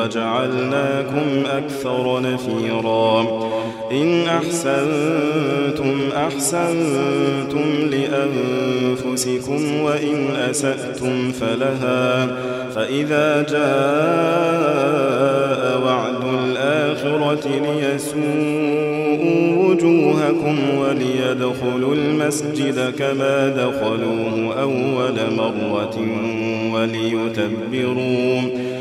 وجعلناكم أكثر نفيرا. إن أحسنتم أحسنتم لأنفسكم وإن أسأتم فلها. فإذا جاء وعد الآخرة ليسوءوا وجوهكم وليدخلوا المسجد كما دخلوه أول مرة وليتبروا.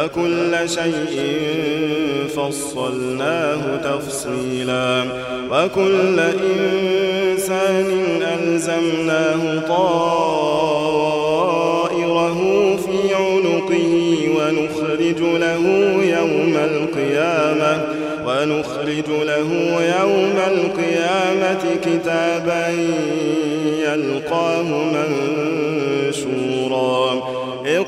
وكل شيء فصلناه تفصيلا. وكل إنسان ألزمناه طائره في عنقه ونخرج له يوم القيامة. ونخرج له يوم القيامة كتابا يلقاه منشورا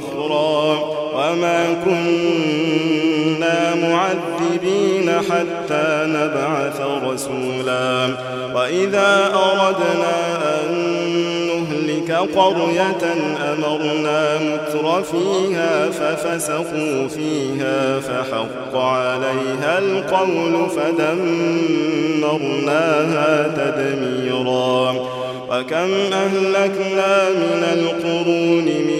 أخرى وما كنا معذبين حتى نبعث رسولا. وإذا أردنا أن نهلك قرية أمرنا متر فيها ففسقوا فيها فحق عليها القول فدمرناها تدميرا. وكم أهلكنا من القرون من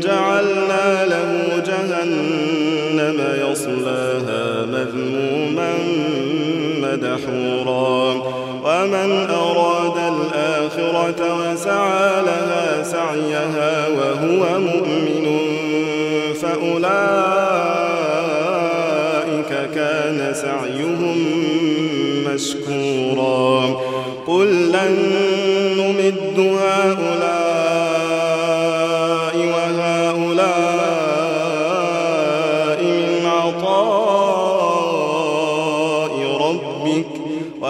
ثم جعلنا له جهنم يصلاها مذموما مدحورا. ومن أراد الآخرة وسعى لها سعيها وهو مؤمن فأولئك كان سعيهم مشكورا. قل لن نمد هؤلاء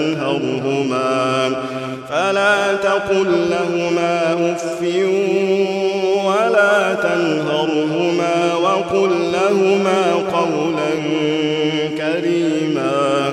ولا تنهرهما فلا تقل لهما أف ولا تنهرهما وقل لهما قولا كريما.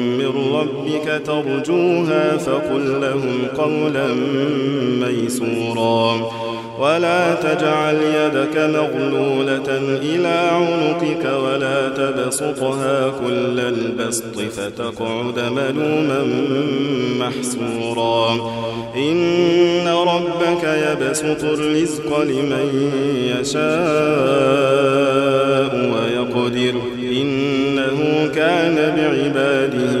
من ربك ترجوها فقل لهم قولا ميسورا. ولا تجعل يدك مغلولة إلى عنقك ولا تبسطها كل البسط فتقعد ملوما محسورا. إن ربك يبسط الرزق لمن يشاء ويقدر. إنه كان بعباده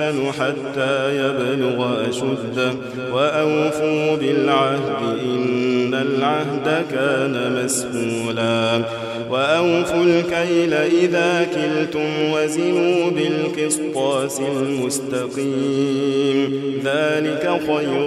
هي أحسن حتى يبلغ أشده وأوفوا بالعهد إن العهد كان مسؤولا وأوفوا الكيل إذا كلتم وزنوا بالقسطاس المستقيم ذلك خير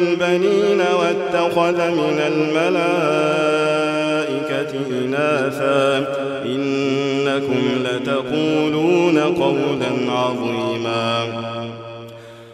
بالبنين واتخذ من الملائكة إناثا. إنكم لتقولون قولا عظيما.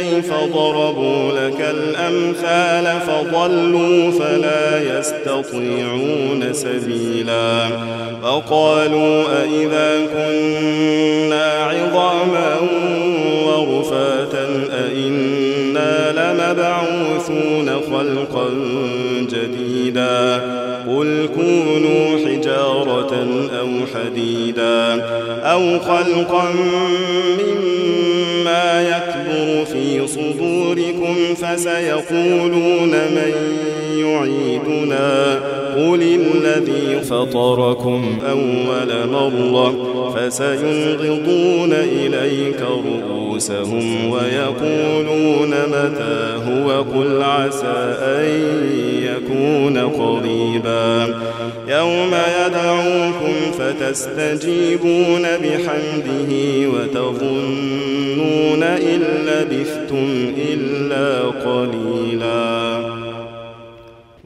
كيف ضربوا لك الأمثال فضلوا فلا يستطيعون سبيلا فقالوا أئذا كنا عظاما ورفاتا أئنا لمبعوثون خلقا جديدا قل كونوا حجارة أو حديدا أو خلقا مما في صدوركم فسيقولون من يعيدنا. قل الذي فطركم أول مرة فسينغضون إليك رؤوسهم ويقولون متى هو قل عسى أن يكون قريبا يوم يدعوكم فتستجيبون بحمده وتظنون إن لبثتم إلا قليلا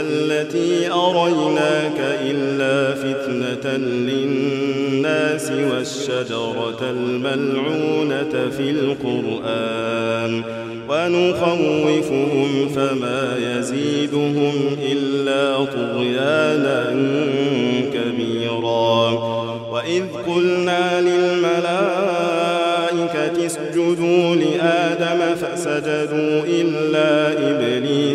التي أريناك إلا فتنة للناس والشجرة الملعونة في القرآن ونخوفهم فما يزيدهم إلا طغيانا كبيرا وإذ قلنا للملائكة اسجدوا لآدم فسجدوا إلا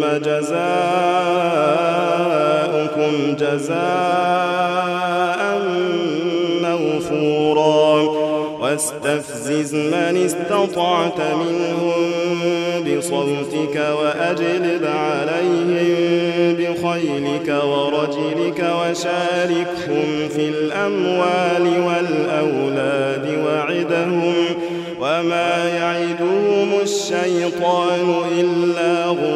جزاؤكم جزاء موفورا. واستفزز من استطعت منهم بصوتك وأجلب عليهم بخيلك ورجلك وشاركهم في الأموال والأولاد وعدهم. وما يعدهم الشيطان إلا غرورا.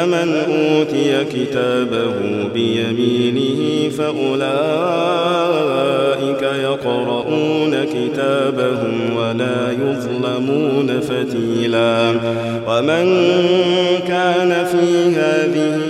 فمن أوتي كتابه بيمينه فأولئك يقرؤون كتابهم ولا يظلمون فتيلا. ومن كان في هذه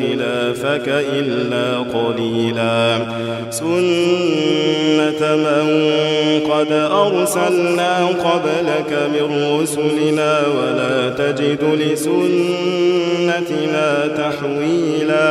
خلافك إلا قليلا. سنة من قد أرسلنا قبلك من رسلنا ولا تجد لسنتنا تحويلا.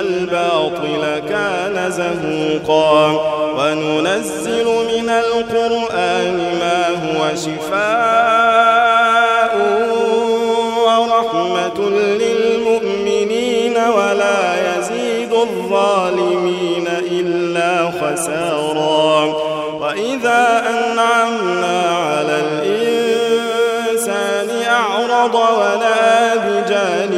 الباطل كان زهوقا. وننزل من القرآن ما هو شفاء ورحمة للمؤمنين ولا يزيد الظالمين إلا خسارا. وإذا أنعمنا على الإنسان أعرض ولا بجانبه وإذا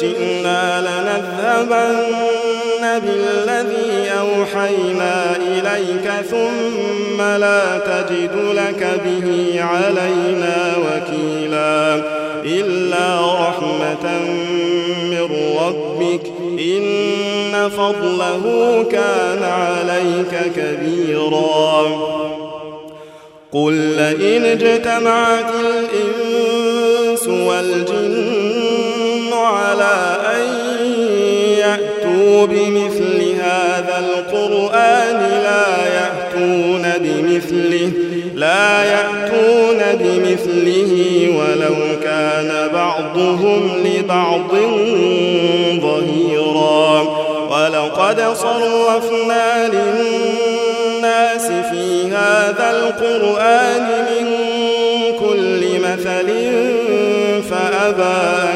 شئنا لنذهبن بالذي أوحينا إليك ثم لا تجد لك به علينا وكيلا إلا رحمة من ربك إن فضله كان عليك كبيرا قل لئن اجتمعت الإنس والجن على أن يأتوا بمثل هذا القرآن لا يأتون بمثله لا يأتون بمثله ولو كان بعضهم لبعض ظهيرا. ولقد صرفنا للناس في هذا القرآن من كل مثل فأبى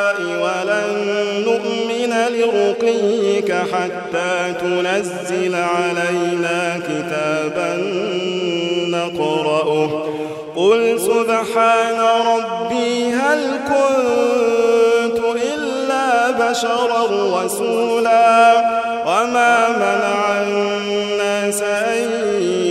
لرقيك حتى تنزل علينا كتابا نقرأه. قل سبحان ربي هل كنت إلا بشرا رسولا؟ وما منع الناس أن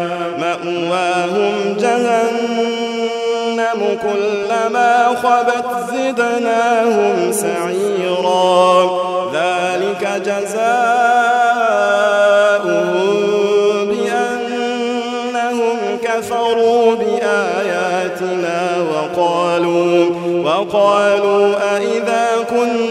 كلما خبت زدناهم سعيرا. ذلك جزاؤهم بأنهم بآياتنا وقالوا وقالوا أئذا كنا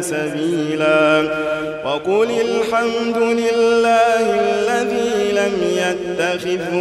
سبيلا. وقل الحمد لله الذي لم يتخذ